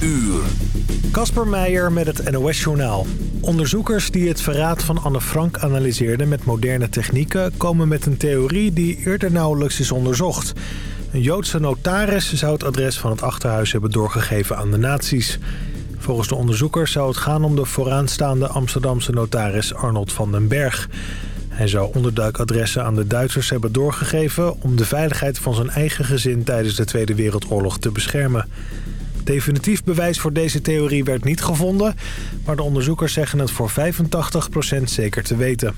uur. Kasper Meijer met het NOS-journaal. Onderzoekers die het verraad van Anne Frank analyseerden met moderne technieken... komen met een theorie die eerder nauwelijks is onderzocht. Een Joodse notaris zou het adres van het achterhuis hebben doorgegeven aan de nazi's. Volgens de onderzoekers zou het gaan om de vooraanstaande Amsterdamse notaris Arnold van den Berg... Hij zou onderduikadressen aan de Duitsers hebben doorgegeven... om de veiligheid van zijn eigen gezin tijdens de Tweede Wereldoorlog te beschermen. Definitief bewijs voor deze theorie werd niet gevonden... maar de onderzoekers zeggen het voor 85% zeker te weten.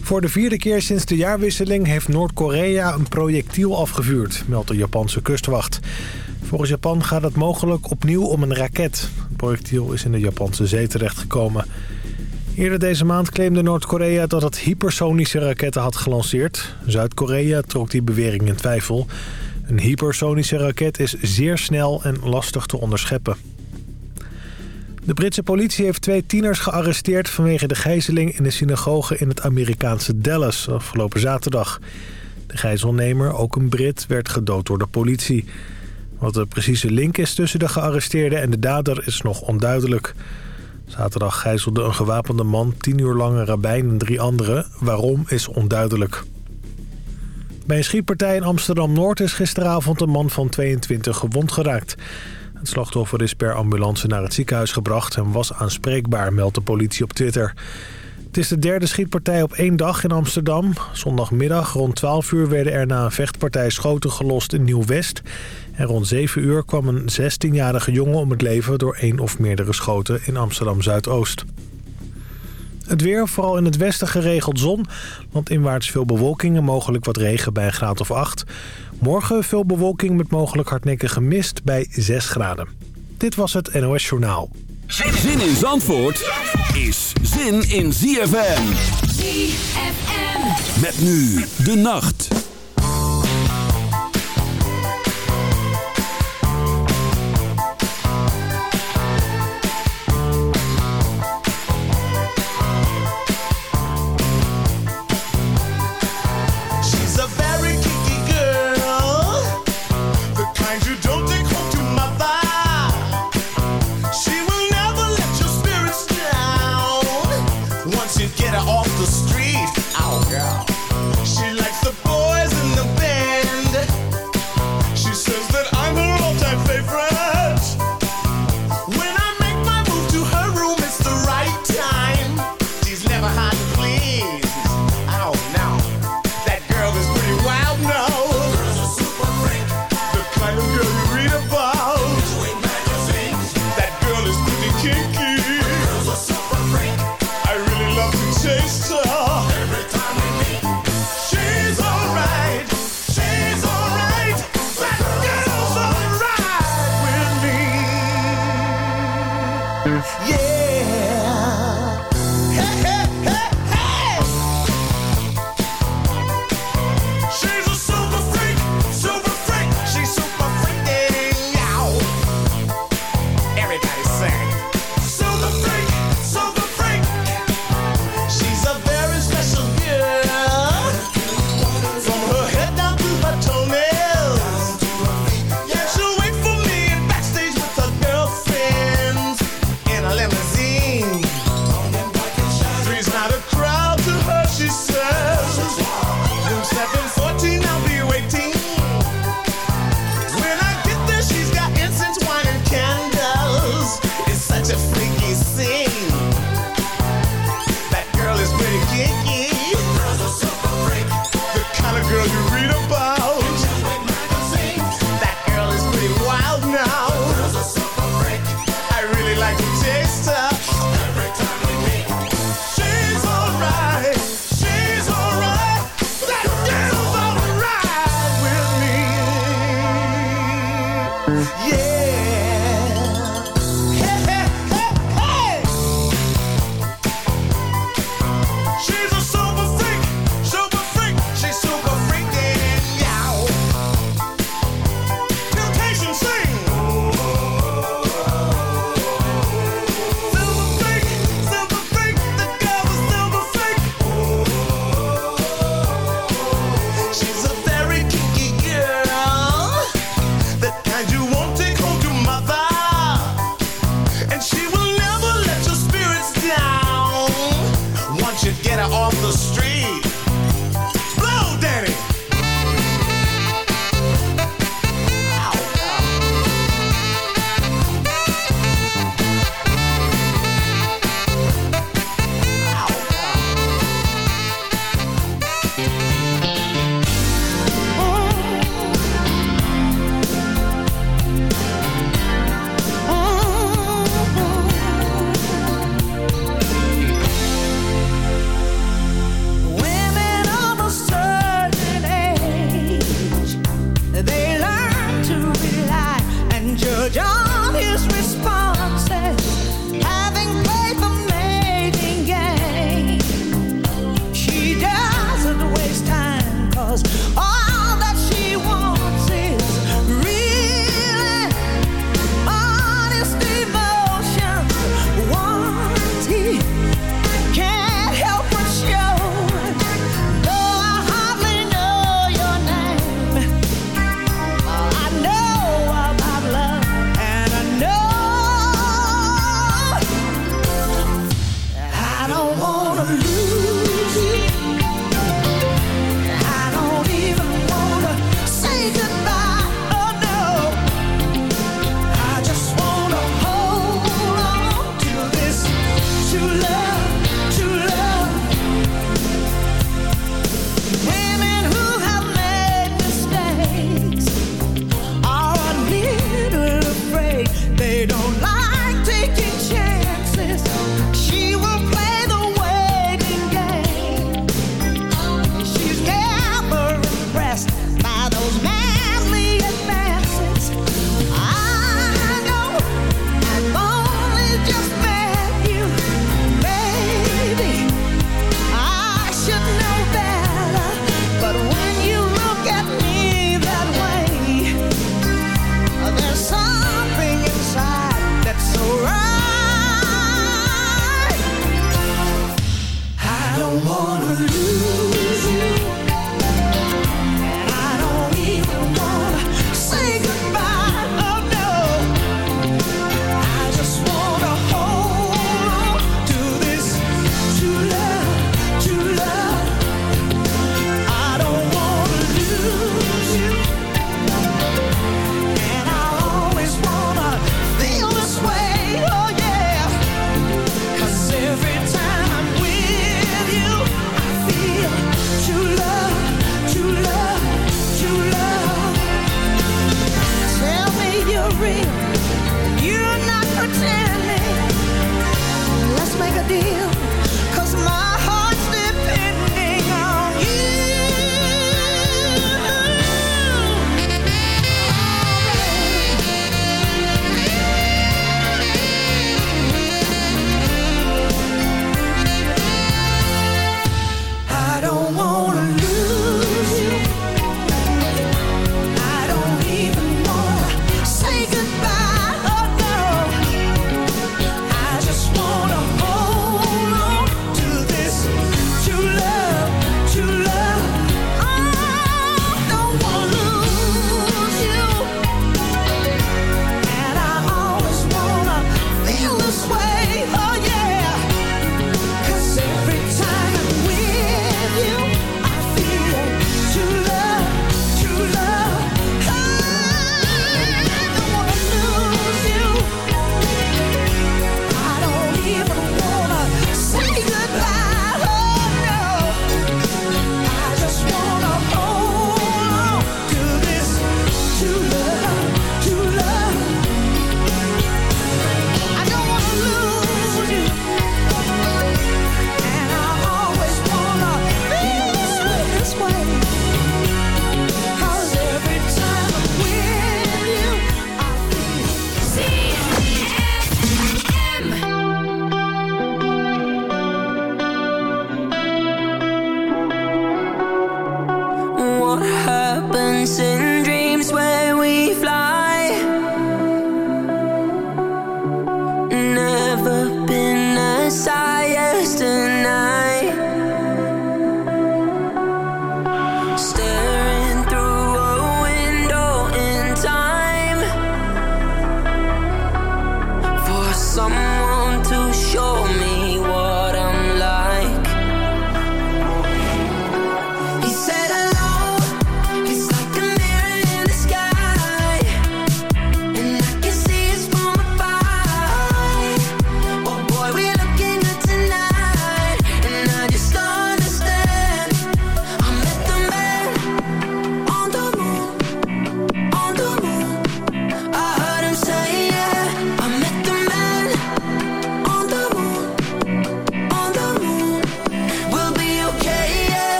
Voor de vierde keer sinds de jaarwisseling heeft Noord-Korea een projectiel afgevuurd... meldt de Japanse kustwacht. Volgens Japan gaat het mogelijk opnieuw om een raket. Het projectiel is in de Japanse zee terechtgekomen... Eerder deze maand claimde Noord-Korea dat het hypersonische raketten had gelanceerd. Zuid-Korea trok die bewering in twijfel. Een hypersonische raket is zeer snel en lastig te onderscheppen. De Britse politie heeft twee tieners gearresteerd vanwege de gijzeling in de synagoge in het Amerikaanse Dallas afgelopen zaterdag. De gijzelnemer, ook een Brit, werd gedood door de politie. Wat de precieze link is tussen de gearresteerde en de dader is nog onduidelijk. Zaterdag gijzelde een gewapende man tien uur lang een rabbijn en drie anderen. Waarom is onduidelijk. Bij een schietpartij in Amsterdam-Noord is gisteravond een man van 22 gewond geraakt. Het slachtoffer is per ambulance naar het ziekenhuis gebracht en was aanspreekbaar, meldt de politie op Twitter. Het is de derde schietpartij op één dag in Amsterdam. Zondagmiddag rond 12 uur werden er na een vechtpartij schoten gelost in Nieuw-West. En rond 7 uur kwam een 16-jarige jongen om het leven door één of meerdere schoten in Amsterdam-Zuidoost. Het weer, vooral in het westen geregeld zon. Want inwaarts veel bewolking en mogelijk wat regen bij een graad of 8. Morgen veel bewolking met mogelijk hardnekkige mist bij 6 graden. Dit was het NOS Journaal. Zin in Zandvoort is zin in ZFM. ZFM. Met nu de nacht.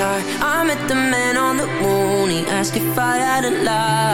I met the man on the moon. He asked if I had a lie.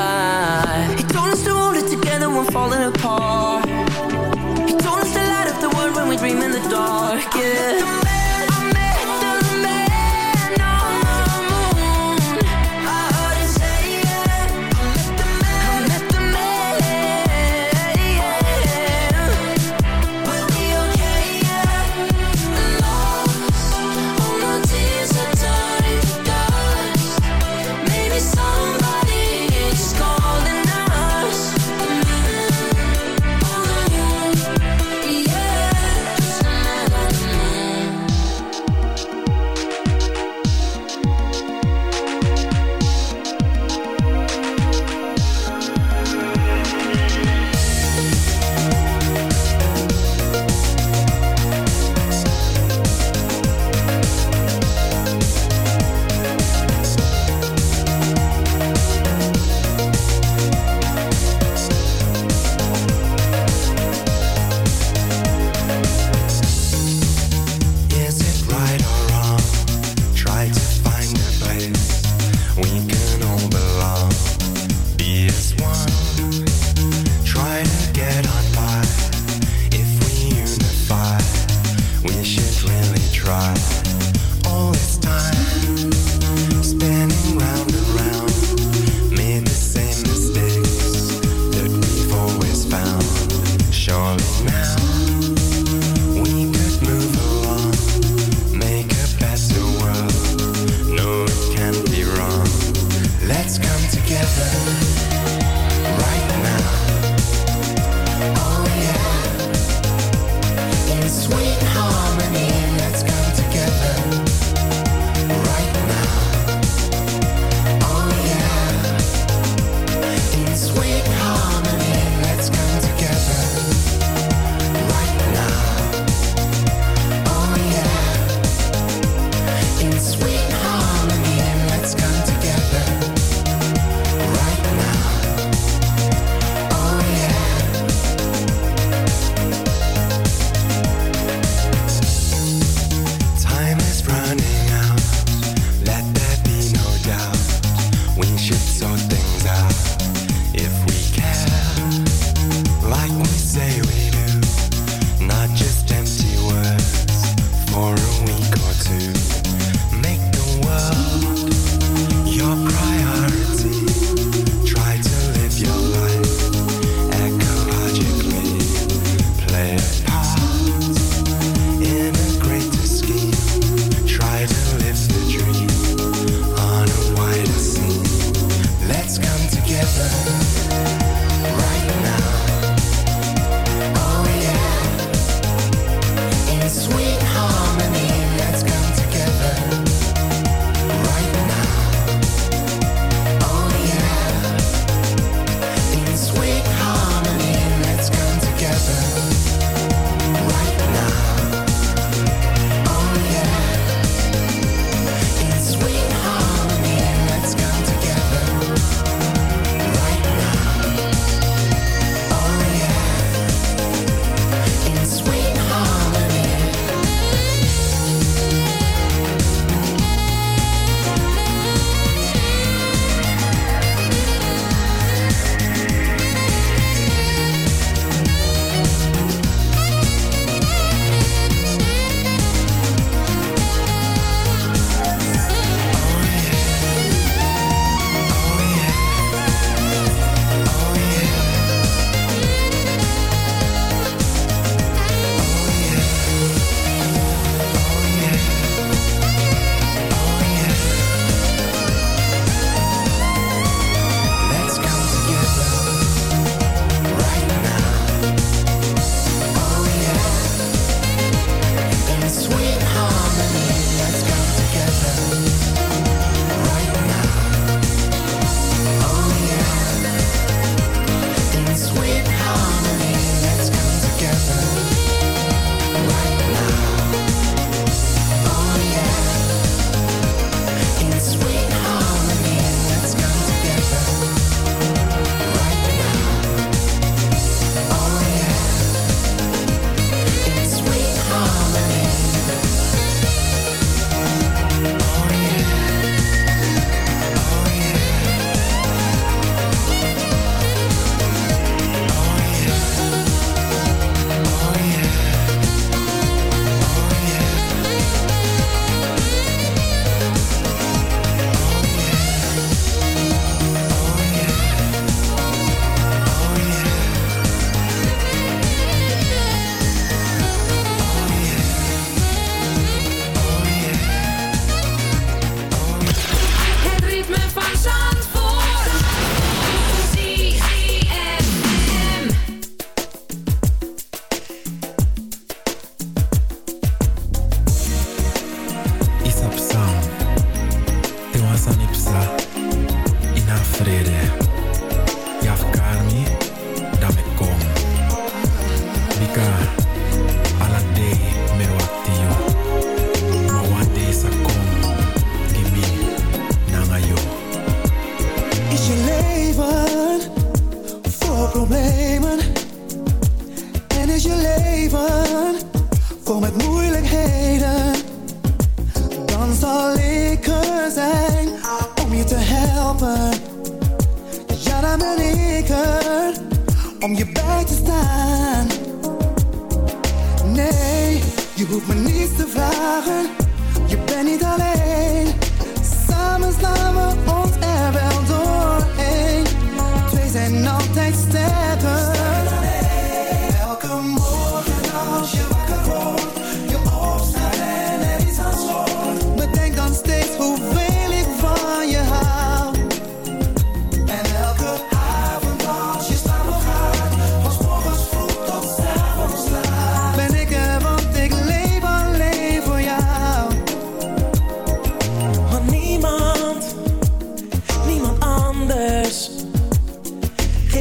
try.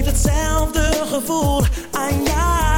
Hetzelfde gevoel aan jou.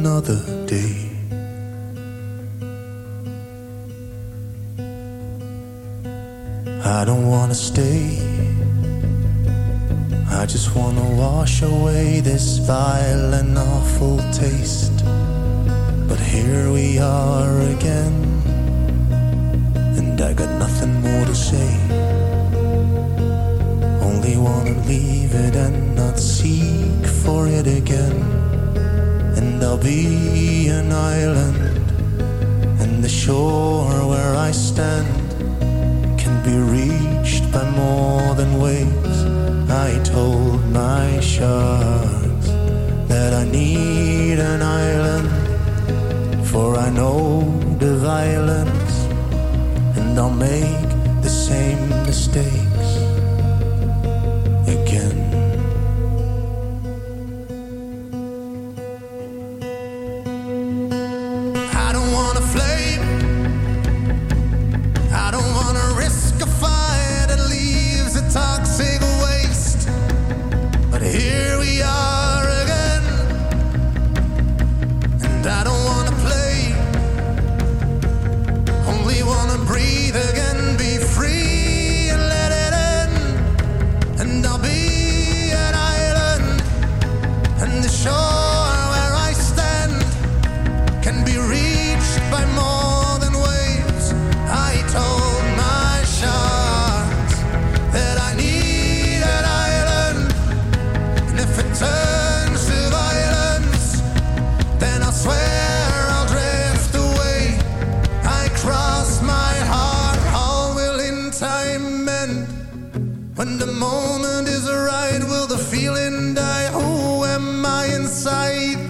another day. I don't wanna stay. I just wanna wash away this vile and awful taste. But here we are again, and I got nothing more to say. Only wanna leave it and not seek for it again and there'll be an island, and the shore where I stand can be reached by more than waves. I told my sharks that I need an island, for I know the violence, and I'll make the same mistake. men. When the moment is right, will the feeling die? Who am I inside?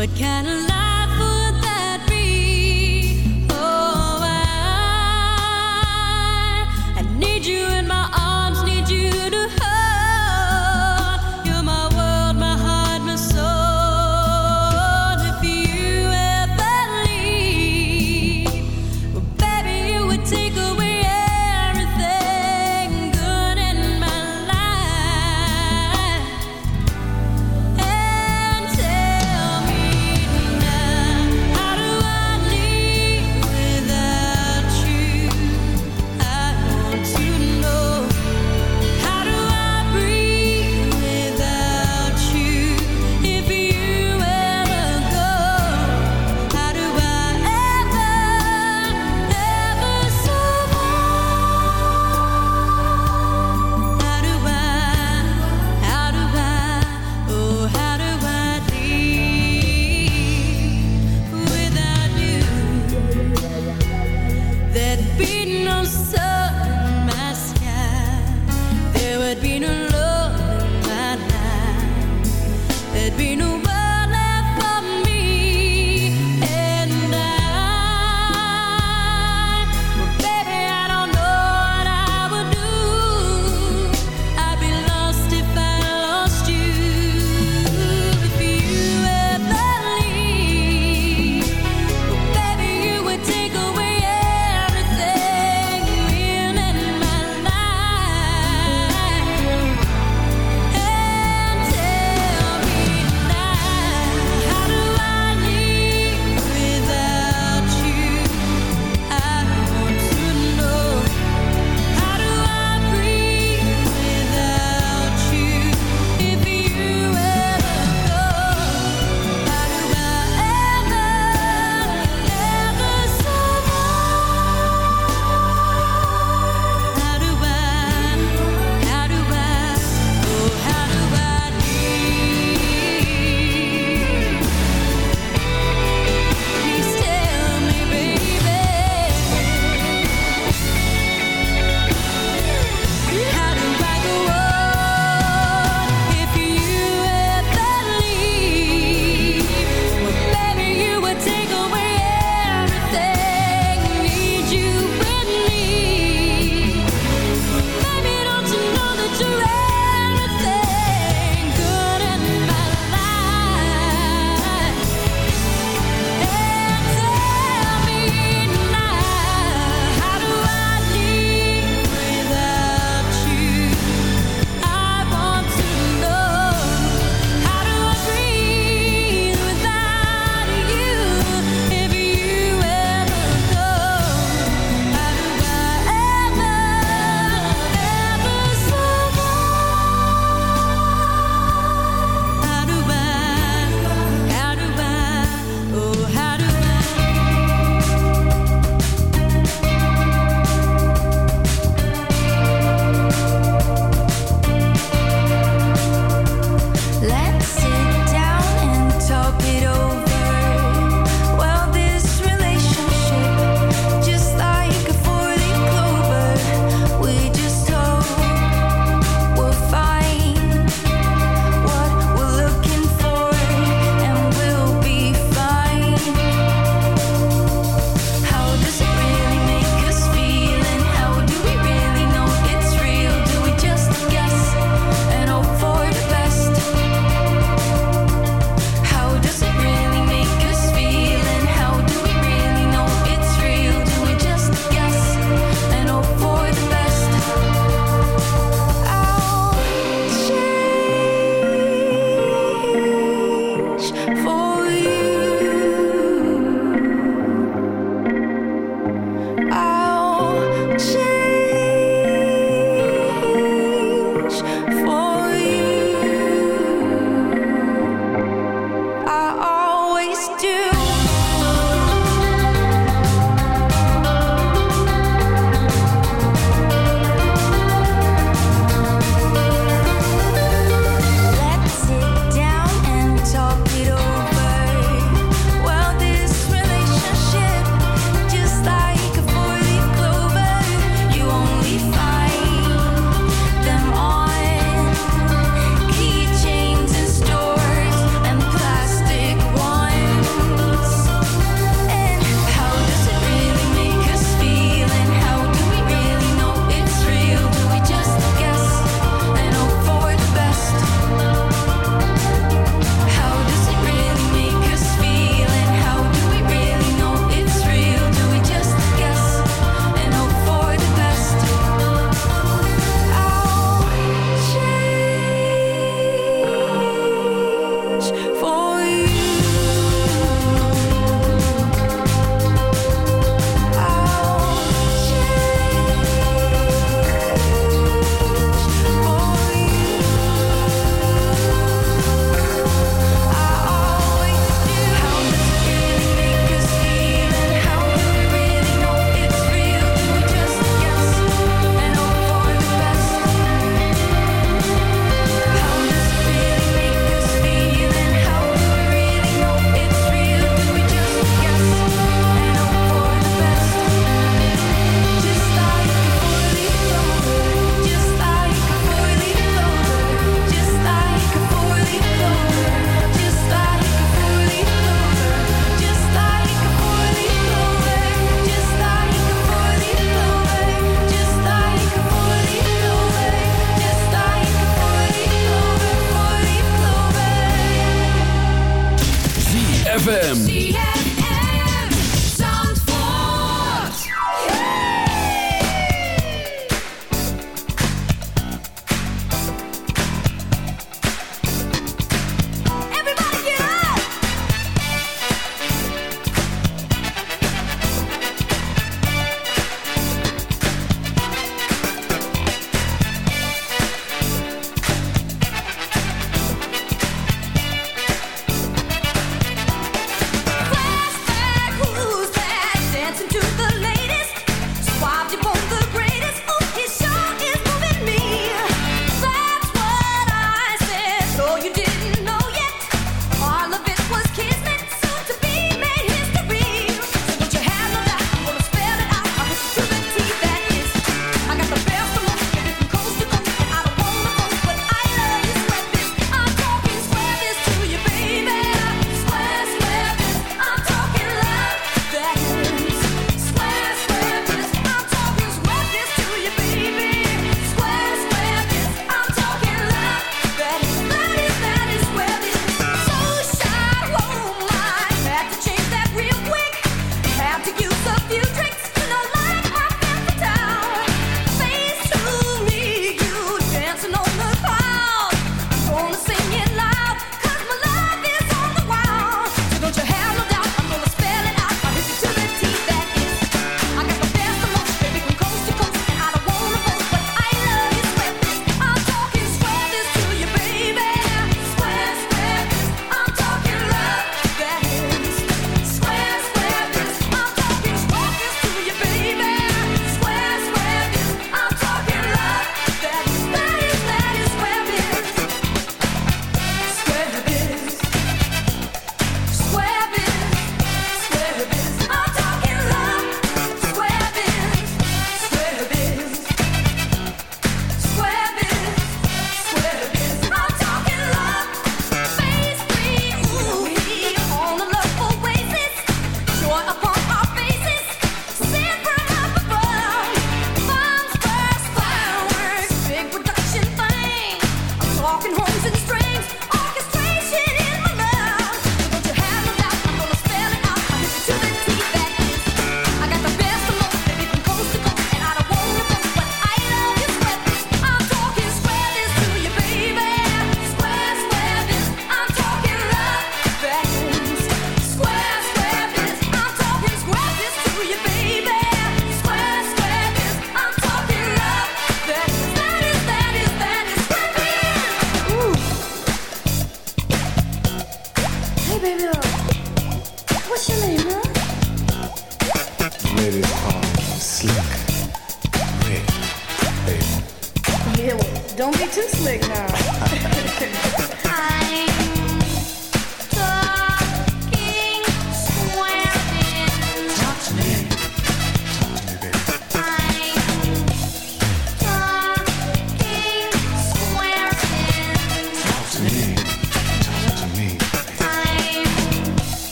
what kind of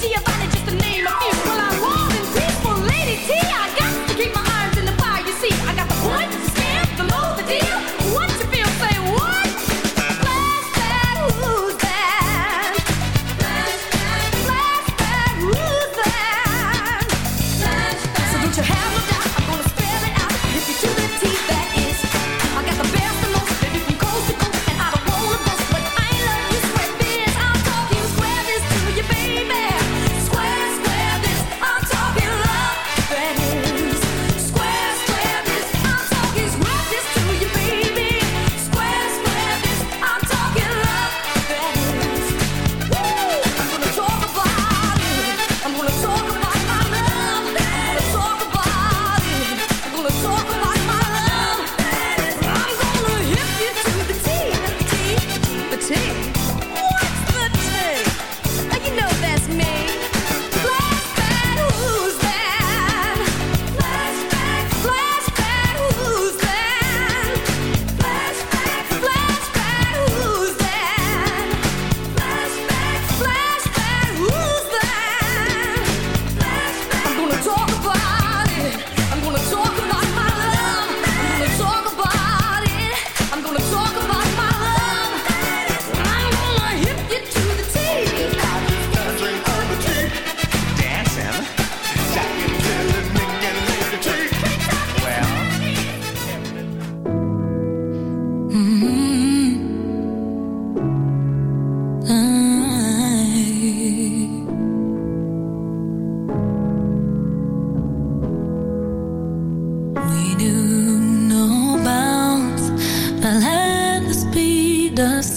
the your body.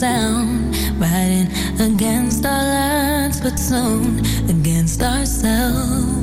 sound, riding against our lands but soon against ourselves.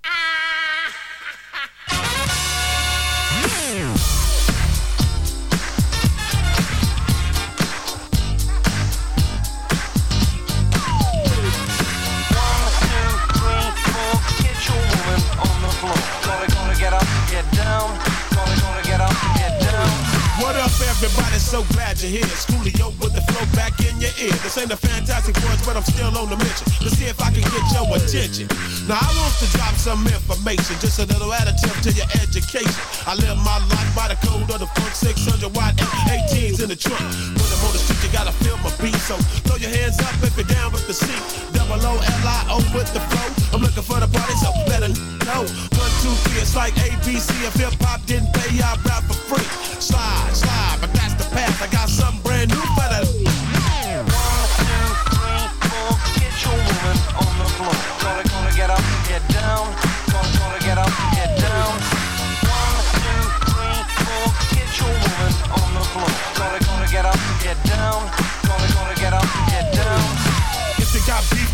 the trunk. On the street, you gotta feel my beat. So throw your hands up if you're down with the seat. Double O L I O with the flow. I'm looking for the party, so know. One, two, three, it's like ABC. If hip hop didn't pay, I rap for free. Slide.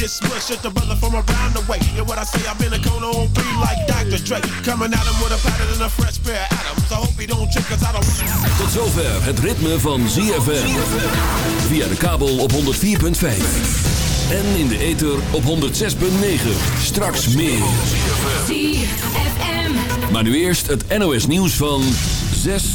Get smushed at the brother from around the way. And what I say, I've been a cone on beat like Dr. Dre. Coming at him with a pattern and a fresh pair of atoms. I hope he don't trip, cause I don't. Tot zover het ritme van ZFM. Via de kabel op 104.5. En in de ether op 106.9. Straks meer. ZFM. Maar nu eerst het NOS nieuws van 6